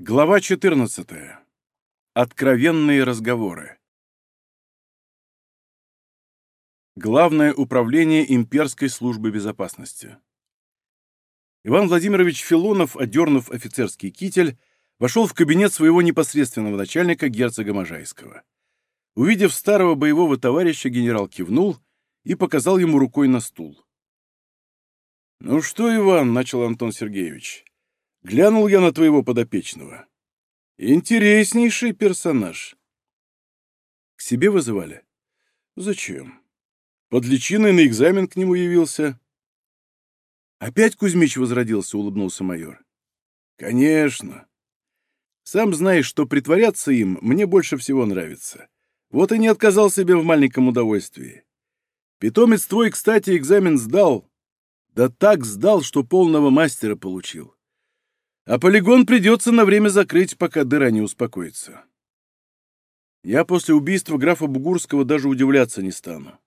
Глава 14. Откровенные разговоры. Главное управление имперской службы безопасности. Иван Владимирович Филонов, одернув офицерский китель, вошел в кабинет своего непосредственного начальника герцога Можайского. Увидев старого боевого товарища, генерал кивнул и показал ему рукой на стул. «Ну что, Иван», — начал Антон Сергеевич, Глянул я на твоего подопечного. Интереснейший персонаж. К себе вызывали? Зачем? Под личиной на экзамен к нему явился. Опять Кузьмич возродился, улыбнулся майор. Конечно. Сам знаешь, что притворяться им мне больше всего нравится. Вот и не отказал себе в маленьком удовольствии. Питомец твой, кстати, экзамен сдал. Да так сдал, что полного мастера получил. А полигон придется на время закрыть, пока дыра не успокоится. Я после убийства графа Бугурского даже удивляться не стану.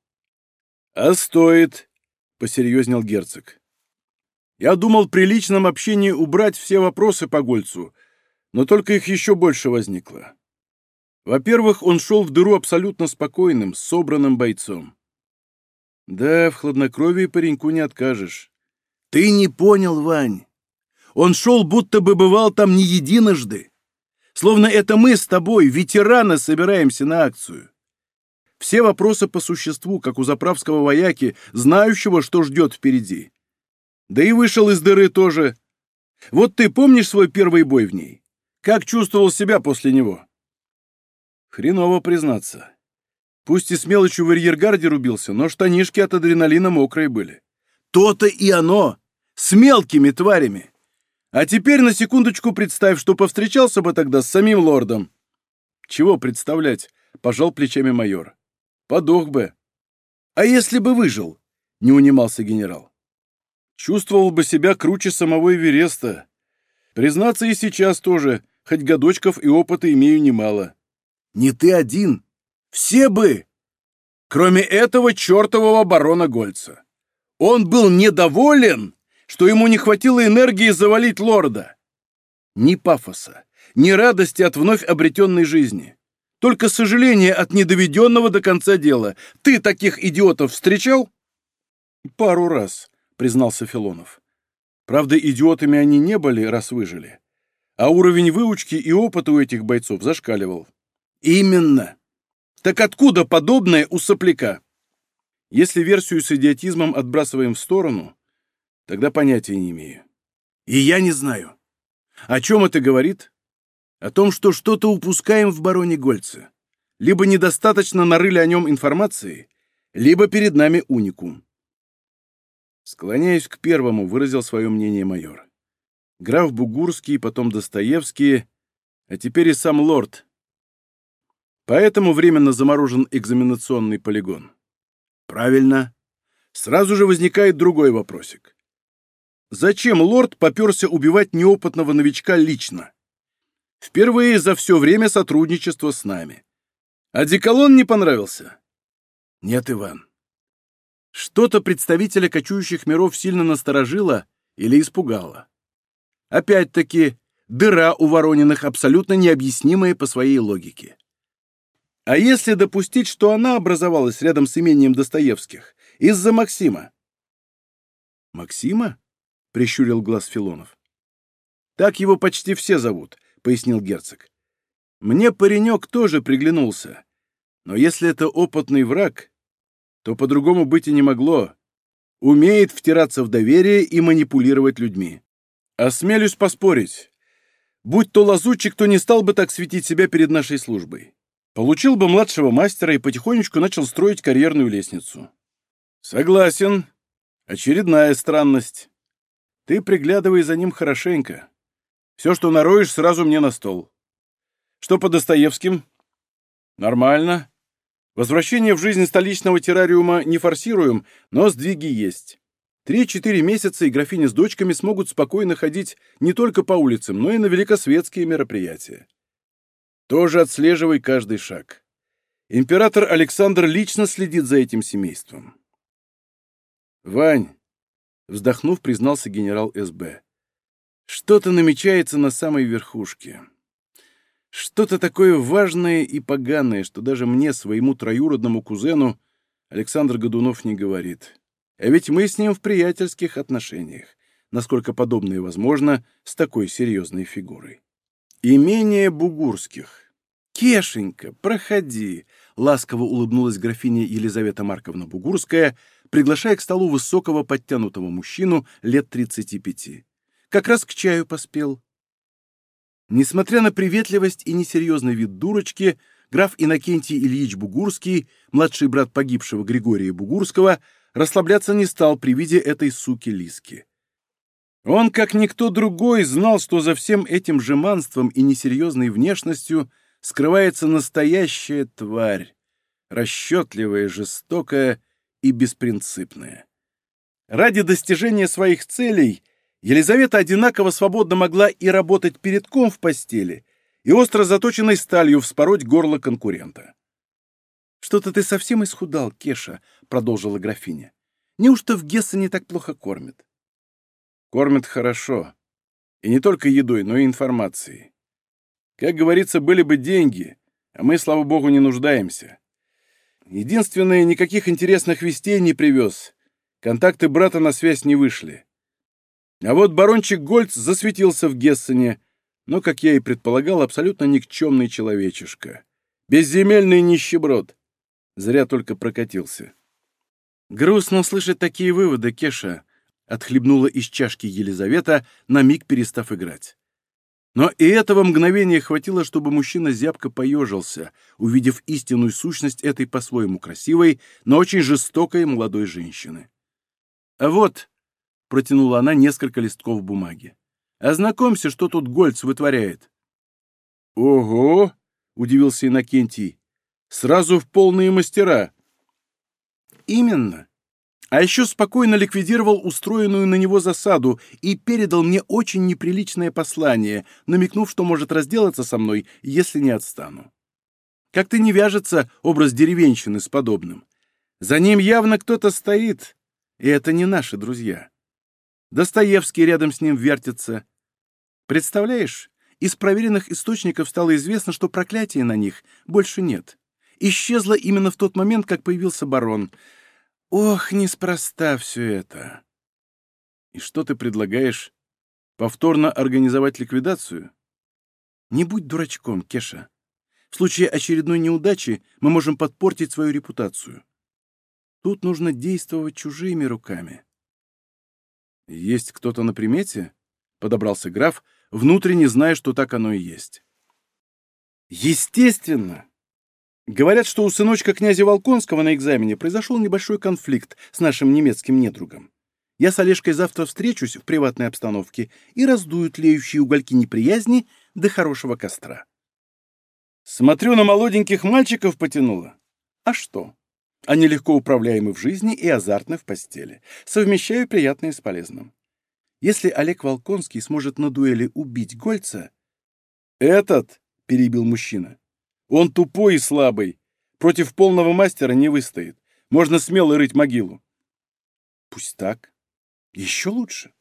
— А стоит, — посерьезнел герцог. Я думал при личном общении убрать все вопросы по Гольцу, но только их еще больше возникло. Во-первых, он шел в дыру абсолютно спокойным, собранным бойцом. Да, в хладнокровии пареньку не откажешь. Ты не понял, Вань. Он шел, будто бы бывал там не единожды. Словно это мы с тобой, ветераны, собираемся на акцию. Все вопросы по существу, как у заправского вояки, знающего, что ждет впереди. Да и вышел из дыры тоже. Вот ты помнишь свой первый бой в ней? Как чувствовал себя после него? Хреново признаться. Пусть и с мелочью в арьергарде рубился, но штанишки от адреналина мокрые были. То-то и оно! С мелкими тварями! А теперь на секундочку представь, что повстречался бы тогда с самим лордом. Чего представлять? Пожал плечами майор. Подох бы. А если бы выжил? Не унимался генерал. Чувствовал бы себя круче самого Эвереста. Признаться, и сейчас тоже, хоть годочков и опыта имею немало. Не ты один. Все бы. Кроме этого чертового барона Гольца. Он был недоволен что ему не хватило энергии завалить лорда. Ни пафоса, ни радости от вновь обретенной жизни. Только сожаление от недоведенного до конца дела. Ты таких идиотов встречал? Пару раз, признался Филонов. Правда, идиотами они не были, раз выжили. А уровень выучки и опыта у этих бойцов зашкаливал. Именно. Так откуда подобное у сопляка? Если версию с идиотизмом отбрасываем в сторону, Тогда понятия не имею. И я не знаю. О чем это говорит? О том, что что-то упускаем в бароне Гольце. Либо недостаточно нарыли о нем информации, либо перед нами уникум. Склоняясь к первому, выразил свое мнение майор. Граф Бугурский, потом Достоевский, а теперь и сам лорд. Поэтому временно заморожен экзаменационный полигон. Правильно. Сразу же возникает другой вопросик. Зачем лорд поперся убивать неопытного новичка лично? Впервые за все время сотрудничества с нами. А Деколон не понравился? Нет, Иван. Что-то представителя кочующих миров сильно насторожило или испугало. Опять-таки, дыра у Ворониных абсолютно необъяснимая по своей логике. А если допустить, что она образовалась рядом с имением Достоевских, из-за Максима? Максима? — прищурил глаз Филонов. «Так его почти все зовут», — пояснил герцог. «Мне паренек тоже приглянулся. Но если это опытный враг, то по-другому быть и не могло. Умеет втираться в доверие и манипулировать людьми. Осмелюсь поспорить. Будь то лазутчик, то не стал бы так светить себя перед нашей службой. Получил бы младшего мастера и потихонечку начал строить карьерную лестницу. Согласен. Очередная странность. Ты приглядывай за ним хорошенько. Все, что нароешь, сразу мне на стол. Что по Достоевским? Нормально. Возвращение в жизнь столичного террариума не форсируем, но сдвиги есть. Три-четыре месяца и графини с дочками смогут спокойно ходить не только по улицам, но и на великосветские мероприятия. Тоже отслеживай каждый шаг. Император Александр лично следит за этим семейством. Вань, Вздохнув, признался генерал СБ. Что-то намечается на самой верхушке. Что-то такое важное и поганое, что даже мне, своему троюродному кузену, Александр Годунов не говорит. А ведь мы с ним в приятельских отношениях, насколько подобное возможно с такой серьезной фигурой. Имение Бугурских. «Кешенька, проходи!» — ласково улыбнулась графиня Елизавета Марковна Бугурская, приглашая к столу высокого подтянутого мужчину лет 35. Как раз к чаю поспел. Несмотря на приветливость и несерьезный вид дурочки, граф Иннокентий Ильич Бугурский, младший брат погибшего Григория Бугурского, расслабляться не стал при виде этой суки Лиски. Он, как никто другой, знал, что за всем этим жеманством и несерьезной внешностью скрывается настоящая тварь, расчетливая, жестокая и беспринципная. Ради достижения своих целей Елизавета одинаково свободно могла и работать передком в постели, и остро заточенной сталью вспороть горло конкурента. «Что-то ты совсем исхудал, Кеша», — продолжила графиня. «Неужто в Гессене так плохо кормят?» «Кормят хорошо. И не только едой, но и информацией. Как говорится, были бы деньги, а мы, слава богу, не нуждаемся. Единственное, никаких интересных вестей не привез. Контакты брата на связь не вышли. А вот барончик Гольц засветился в Гессене, но, как я и предполагал, абсолютно никчемный человечишка. Безземельный нищеброд. Зря только прокатился. «Грустно слышать такие выводы, Кеша», — отхлебнула из чашки Елизавета, на миг перестав играть. Но и этого мгновения хватило, чтобы мужчина зябко поежился, увидев истинную сущность этой по-своему красивой, но очень жестокой молодой женщины. «А вот», — протянула она несколько листков бумаги, — «ознакомься, что тут Гольц вытворяет». «Ого!» — удивился Иннокентий. «Сразу в полные мастера». «Именно а еще спокойно ликвидировал устроенную на него засаду и передал мне очень неприличное послание, намекнув, что может разделаться со мной, если не отстану. Как-то не вяжется образ деревенщины с подобным. За ним явно кто-то стоит, и это не наши друзья. Достоевский рядом с ним вертится. Представляешь, из проверенных источников стало известно, что проклятия на них больше нет. Исчезло именно в тот момент, как появился барон — Ох, неспроста все это. И что ты предлагаешь? Повторно организовать ликвидацию? Не будь дурачком, Кеша. В случае очередной неудачи мы можем подпортить свою репутацию. Тут нужно действовать чужими руками. Есть кто-то на примете? Подобрался граф, внутренне зная, что так оно и есть. Естественно! Говорят, что у сыночка князя Волконского на экзамене произошел небольшой конфликт с нашим немецким недругом. Я с Олежкой завтра встречусь в приватной обстановке и раздуют тлеющие угольки неприязни до хорошего костра. Смотрю, на молоденьких мальчиков потянуло. А что? Они легко управляемы в жизни и азартны в постели. Совмещаю приятное с полезным. Если Олег Волконский сможет на дуэли убить Гольца... «Этот», — перебил мужчина, он тупой и слабый. Против полного мастера не выстоит. Можно смело рыть могилу. Пусть так. Еще лучше.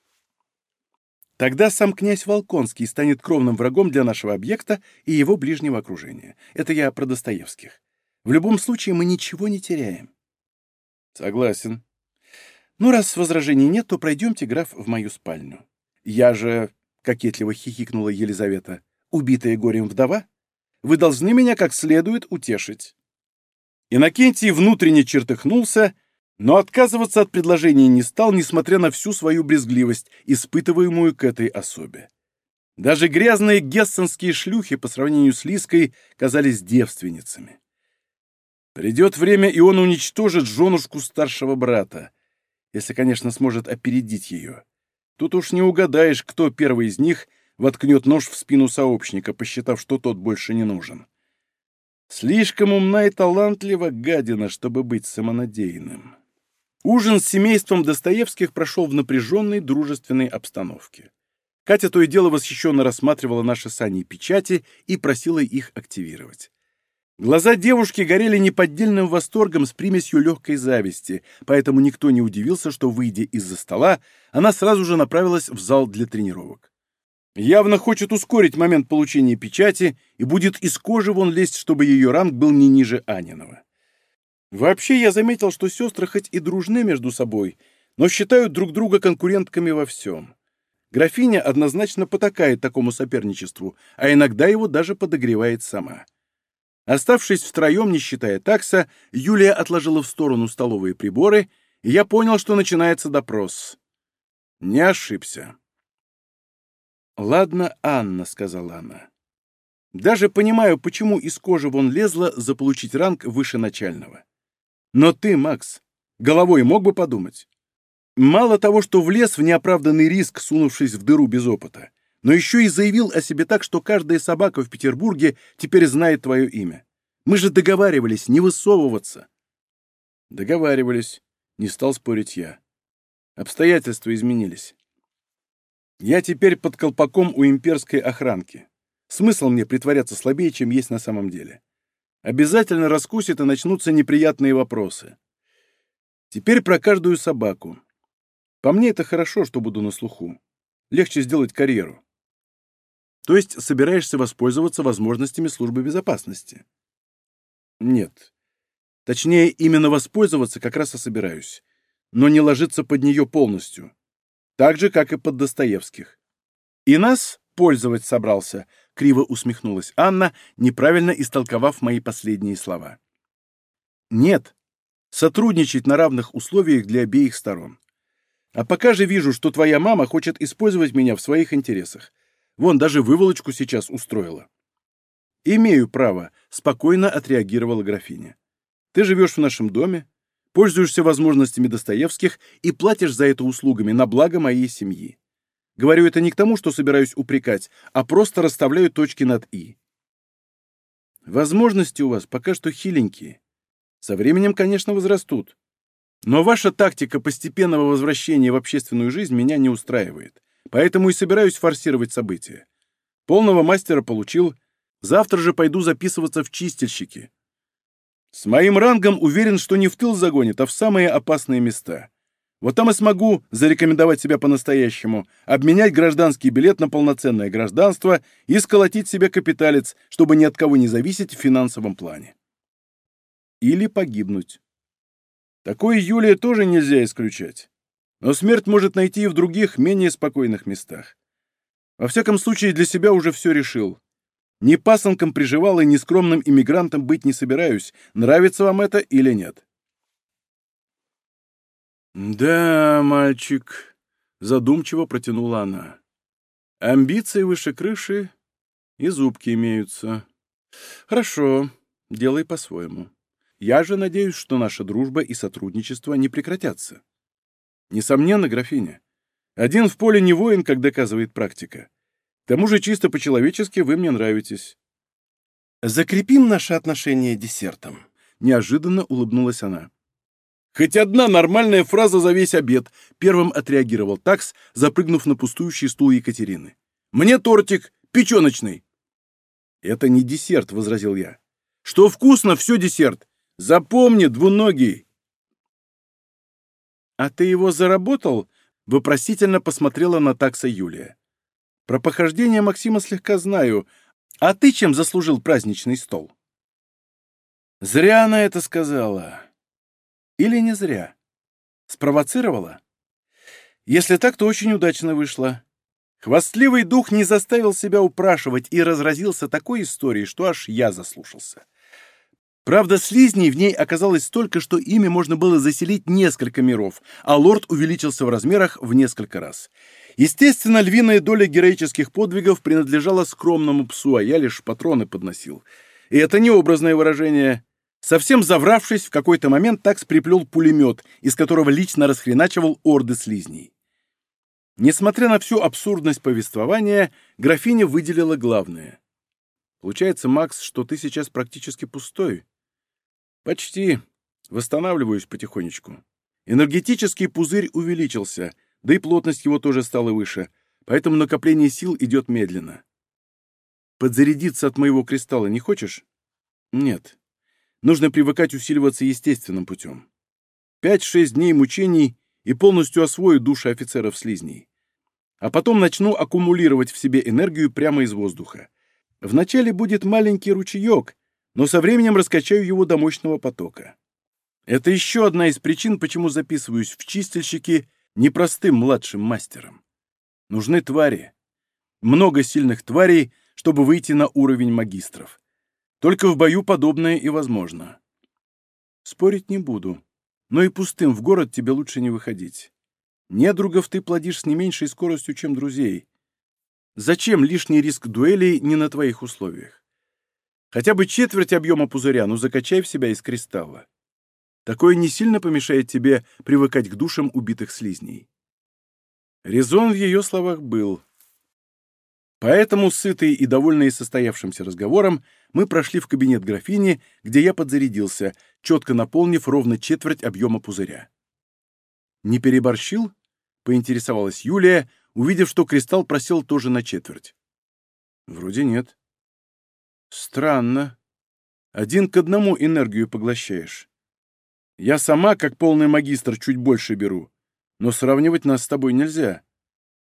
Тогда сам князь Волконский станет кровным врагом для нашего объекта и его ближнего окружения. Это я про Достоевских. В любом случае мы ничего не теряем. Согласен. Ну, раз возражений нет, то пройдемте, граф, в мою спальню. Я же, — кокетливо хихикнула Елизавета, — убитая горем вдова? Вы должны меня как следует утешить». Иннокентий внутренне чертыхнулся, но отказываться от предложения не стал, несмотря на всю свою брезгливость, испытываемую к этой особе. Даже грязные гессенские шлюхи по сравнению с Лиской казались девственницами. Придет время, и он уничтожит женушку старшего брата, если, конечно, сможет опередить ее. Тут уж не угадаешь, кто первый из них — воткнет нож в спину сообщника, посчитав, что тот больше не нужен. Слишком умна и талантлива гадина, чтобы быть самонадеянным. Ужин с семейством Достоевских прошел в напряженной дружественной обстановке. Катя то и дело восхищенно рассматривала наши сани и печати и просила их активировать. Глаза девушки горели неподдельным восторгом с примесью легкой зависти, поэтому никто не удивился, что, выйдя из-за стола, она сразу же направилась в зал для тренировок. Явно хочет ускорить момент получения печати и будет из кожи вон лезть, чтобы ее ранг был не ниже Аниного. Вообще, я заметил, что сестры хоть и дружны между собой, но считают друг друга конкурентками во всем. Графиня однозначно потакает такому соперничеству, а иногда его даже подогревает сама. Оставшись втроем, не считая такса, Юлия отложила в сторону столовые приборы, и я понял, что начинается допрос. Не ошибся. «Ладно, Анна», — сказала она. «Даже понимаю, почему из кожи вон лезла заполучить ранг выше начального. Но ты, Макс, головой мог бы подумать. Мало того, что влез в неоправданный риск, сунувшись в дыру без опыта, но еще и заявил о себе так, что каждая собака в Петербурге теперь знает твое имя. Мы же договаривались не высовываться. Договаривались, не стал спорить я. Обстоятельства изменились. Я теперь под колпаком у имперской охранки. Смысл мне притворяться слабее, чем есть на самом деле. Обязательно раскусит и начнутся неприятные вопросы. Теперь про каждую собаку. По мне это хорошо, что буду на слуху. Легче сделать карьеру. То есть собираешься воспользоваться возможностями службы безопасности? Нет. Точнее, именно воспользоваться как раз и собираюсь. Но не ложиться под нее полностью. Так же, как и под Достоевских. И нас пользовать собрался, криво усмехнулась Анна, неправильно истолковав мои последние слова. Нет. Сотрудничать на равных условиях для обеих сторон. А пока же вижу, что твоя мама хочет использовать меня в своих интересах. Вон, даже выволочку сейчас устроила. «Имею право», — спокойно отреагировала графиня. «Ты живешь в нашем доме, пользуешься возможностями Достоевских и платишь за это услугами на благо моей семьи. Говорю это не к тому, что собираюсь упрекать, а просто расставляю точки над «и». Возможности у вас пока что хиленькие. Со временем, конечно, возрастут. Но ваша тактика постепенного возвращения в общественную жизнь меня не устраивает. Поэтому и собираюсь форсировать события. Полного мастера получил. Завтра же пойду записываться в чистильщики. С моим рангом уверен, что не в тыл загонит, а в самые опасные места. Вот там и смогу зарекомендовать себя по-настоящему, обменять гражданский билет на полноценное гражданство и сколотить себе капиталец, чтобы ни от кого не зависеть в финансовом плане. Или погибнуть. Такое Юлия тоже нельзя исключать. Но смерть может найти и в других, менее спокойных местах. Во всяком случае, для себя уже все решил. Ни пасынком приживал и ни скромным иммигрантом быть не собираюсь, нравится вам это или нет. «Да, мальчик», — задумчиво протянула она. «Амбиции выше крыши и зубки имеются. Хорошо, делай по-своему. Я же надеюсь, что наша дружба и сотрудничество не прекратятся. Несомненно, графиня. Один в поле не воин, как доказывает практика. К тому же чисто по-человечески вы мне нравитесь. Закрепим наши отношения десертом. Неожиданно улыбнулась она. Хоть одна нормальная фраза за весь обед, первым отреагировал такс, запрыгнув на пустующий стул Екатерины. Мне тортик, печеночный. Это не десерт, возразил я. Что вкусно, все десерт. Запомни, двуногий!» «А ты его заработал?» — вопросительно посмотрела на такса Юлия. «Про похождение Максима слегка знаю. А ты чем заслужил праздничный стол?» «Зря она это сказала. Или не зря? Спровоцировала? Если так, то очень удачно вышло. Хвастливый дух не заставил себя упрашивать и разразился такой историей, что аж я заслушался. Правда, слизней в ней оказалось столько, что ими можно было заселить несколько миров, а лорд увеличился в размерах в несколько раз. Естественно, львиная доля героических подвигов принадлежала скромному псу, а я лишь патроны подносил. И это не образное выражение. Совсем завравшись, в какой-то момент такс приплел пулемет, из которого лично расхреначивал орды слизней. Несмотря на всю абсурдность повествования, графиня выделила главное. Получается, Макс, что ты сейчас практически пустой. Почти. Восстанавливаюсь потихонечку. Энергетический пузырь увеличился, да и плотность его тоже стала выше, поэтому накопление сил идет медленно. Подзарядиться от моего кристалла не хочешь? Нет. Нужно привыкать усиливаться естественным путем. Пять-шесть дней мучений и полностью освою души офицеров-слизней. а потом начну аккумулировать в себе энергию прямо из воздуха. Вначале будет маленький ручеек, но со временем раскачаю его до мощного потока. Это еще одна из причин, почему записываюсь в чистильщики непростым младшим мастером. Нужны твари. Много сильных тварей, чтобы выйти на уровень магистров. Только в бою подобное и возможно. Спорить не буду, но и пустым в город тебе лучше не выходить. Недругов ты плодишь с не меньшей скоростью, чем друзей. Зачем лишний риск дуэлей не на твоих условиях? Хотя бы четверть объема пузыря, ну закачай в себя из кристалла. Такое не сильно помешает тебе привыкать к душам убитых слизней. Резон в ее словах был. Поэтому, сытые и довольные состоявшимся разговором, мы прошли в кабинет графини, где я подзарядился, четко наполнив ровно четверть объема пузыря. «Не переборщил?» — поинтересовалась Юлия, увидев, что кристалл просел тоже на четверть. «Вроде нет». «Странно. Один к одному энергию поглощаешь. Я сама, как полный магистр, чуть больше беру, но сравнивать нас с тобой нельзя.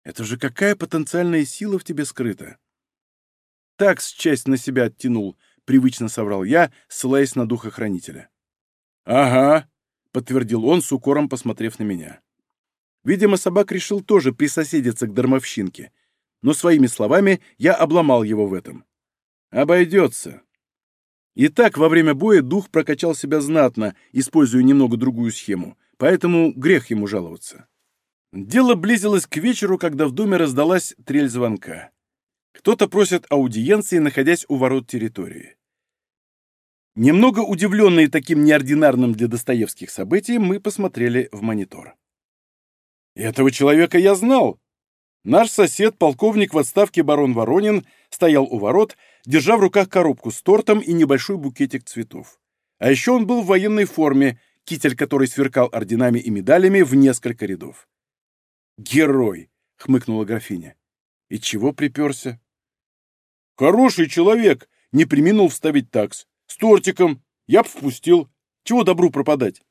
Это же какая потенциальная сила в тебе скрыта?» Так с часть на себя оттянул, привычно соврал я, ссылаясь на духохранителя. «Ага», — подтвердил он, с укором посмотрев на меня. Видимо, собак решил тоже присоседиться к дармовщинке, но своими словами я обломал его в этом. «Обойдется». И так во время боя дух прокачал себя знатно, используя немного другую схему, поэтому грех ему жаловаться. Дело близилось к вечеру, когда в доме раздалась трель звонка. Кто-то просит аудиенции, находясь у ворот территории. Немного удивленные таким неординарным для Достоевских событием, мы посмотрели в монитор. Этого человека я знал. Наш сосед, полковник в отставке барон Воронин, стоял у ворот, держа в руках коробку с тортом и небольшой букетик цветов. А еще он был в военной форме, китель который сверкал орденами и медалями в несколько рядов. «Герой!» — хмыкнула графиня. «И чего приперся?» «Хороший человек!» — не приминул вставить такс. «С тортиком! Я б впустил! Чего добру пропадать?»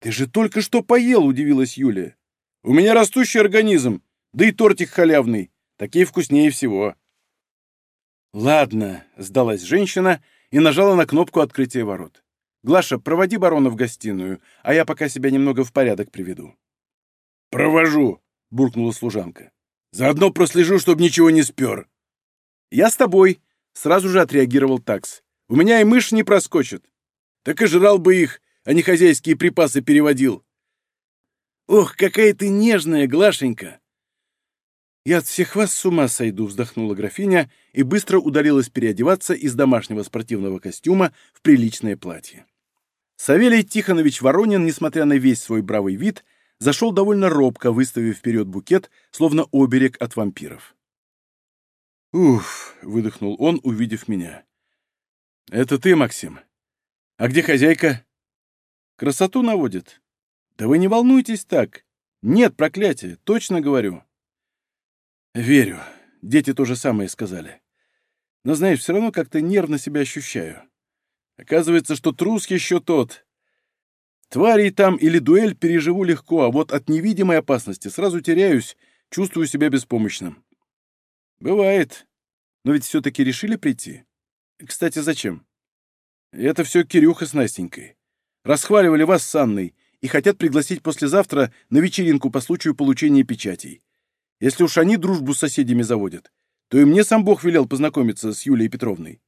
«Ты же только что поел!» — удивилась Юлия. «У меня растущий организм, да и тортик халявный. Такие вкуснее всего». «Ладно», — сдалась женщина и нажала на кнопку открытия ворот. «Глаша, проводи барона в гостиную, а я пока себя немного в порядок приведу». «Провожу», — буркнула служанка. «Заодно прослежу, чтобы ничего не спер». «Я с тобой», — сразу же отреагировал такс. «У меня и мышь не проскочит». «Так и жрал бы их, а не хозяйские припасы переводил». «Ох, какая ты нежная, Глашенька!» «Я от всех вас с ума сойду», — вздохнула графиня и быстро удалилась переодеваться из домашнего спортивного костюма в приличное платье. Савелий Тихонович Воронин, несмотря на весь свой бравый вид, зашел довольно робко, выставив вперед букет, словно оберег от вампиров. «Уф!» — выдохнул он, увидев меня. «Это ты, Максим? А где хозяйка?» «Красоту наводит. Да вы не волнуйтесь так. Нет проклятия, точно говорю». «Верю. Дети то же самое сказали. Но, знаешь, все равно как-то нервно себя ощущаю. Оказывается, что трус еще тот. Тварей там или дуэль переживу легко, а вот от невидимой опасности сразу теряюсь, чувствую себя беспомощным. Бывает. Но ведь все-таки решили прийти. Кстати, зачем? Это все Кирюха с Настенькой. Расхваливали вас с Анной и хотят пригласить послезавтра на вечеринку по случаю получения печатей. Если уж они дружбу с соседями заводят, то и мне сам Бог велел познакомиться с Юлией Петровной.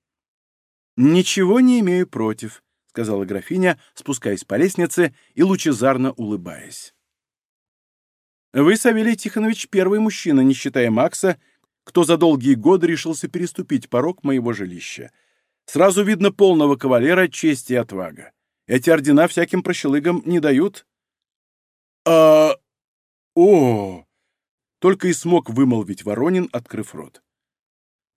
«Ничего не имею против», — сказала графиня, спускаясь по лестнице и лучезарно улыбаясь. «Вы, Савелий Тихонович, первый мужчина, не считая Макса, кто за долгие годы решился переступить порог моего жилища. Сразу видно полного кавалера чести и отвага. Эти ордена всяким прощелыгам не дают». «А... о...» Только и смог вымолвить Воронин, открыв рот.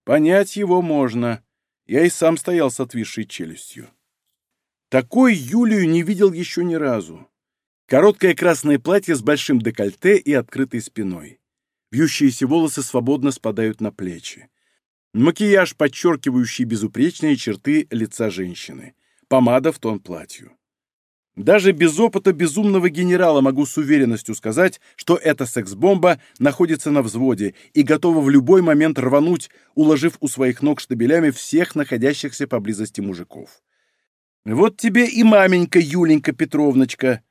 Понять его можно. Я и сам стоял с отвисшей челюстью. Такой Юлию не видел еще ни разу. Короткое красное платье с большим декольте и открытой спиной. Вьющиеся волосы свободно спадают на плечи. Макияж, подчеркивающий безупречные черты лица женщины. Помада в тон платью. Даже без опыта безумного генерала могу с уверенностью сказать, что эта секс-бомба находится на взводе и готова в любой момент рвануть, уложив у своих ног штабелями всех находящихся поблизости мужиков. Вот тебе и маменька Юленька Петровночка.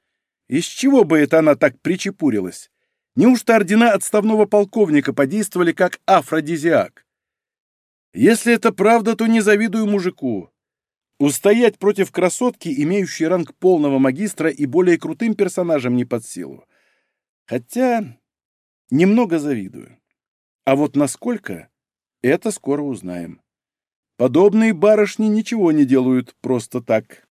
Из чего бы это она так причепурилась? Неужто ордена отставного полковника подействовали как афродизиак? Если это правда, то не завидую мужику. Устоять против красотки, имеющей ранг полного магистра и более крутым персонажем не под силу. Хотя немного завидую. А вот насколько, это скоро узнаем. Подобные барышни ничего не делают просто так.